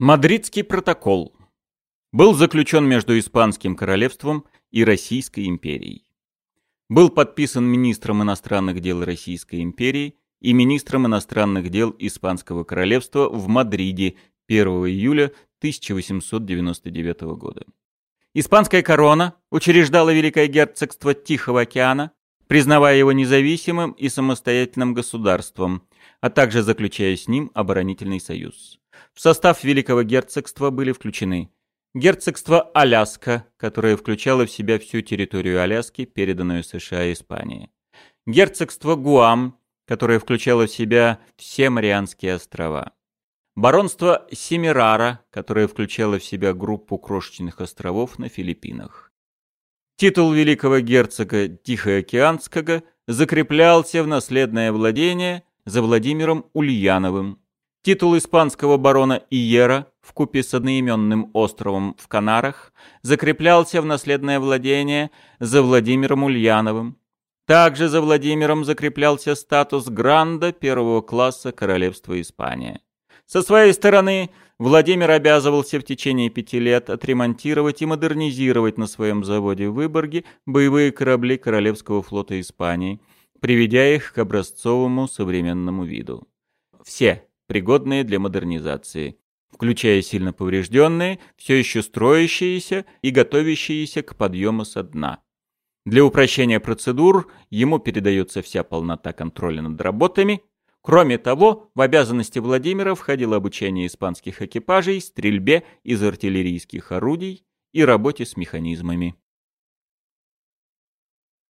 Мадридский протокол был заключен между Испанским королевством и Российской империей. Был подписан министром иностранных дел Российской империи и министром иностранных дел Испанского королевства в Мадриде 1 июля 1899 года. Испанская корона учреждала Великое герцогство Тихого океана, признавая его независимым и самостоятельным государством, а также заключая с ним оборонительный союз. В состав Великого герцогства были включены герцогство Аляска, которое включало в себя всю территорию Аляски, переданную США и Испании, герцогство Гуам, которое включало в себя все Марианские острова, баронство Семирара, которое включало в себя группу крошечных островов на Филиппинах. Титул великого герцога Тихоокеанского закреплялся в наследное владение за Владимиром Ульяновым, Титул испанского барона Иера в купе с одноименным островом в Канарах закреплялся в наследное владение за Владимиром Ульяновым. Также за Владимиром закреплялся статус гранда первого класса Королевства Испания. Со своей стороны, Владимир обязывался в течение пяти лет отремонтировать и модернизировать на своем заводе в Выборге боевые корабли Королевского флота Испании, приведя их к образцовому современному виду. Все пригодные для модернизации, включая сильно поврежденные, все еще строящиеся и готовящиеся к подъему со дна. Для упрощения процедур ему передается вся полнота контроля над работами. Кроме того, в обязанности Владимира входило обучение испанских экипажей стрельбе из артиллерийских орудий и работе с механизмами.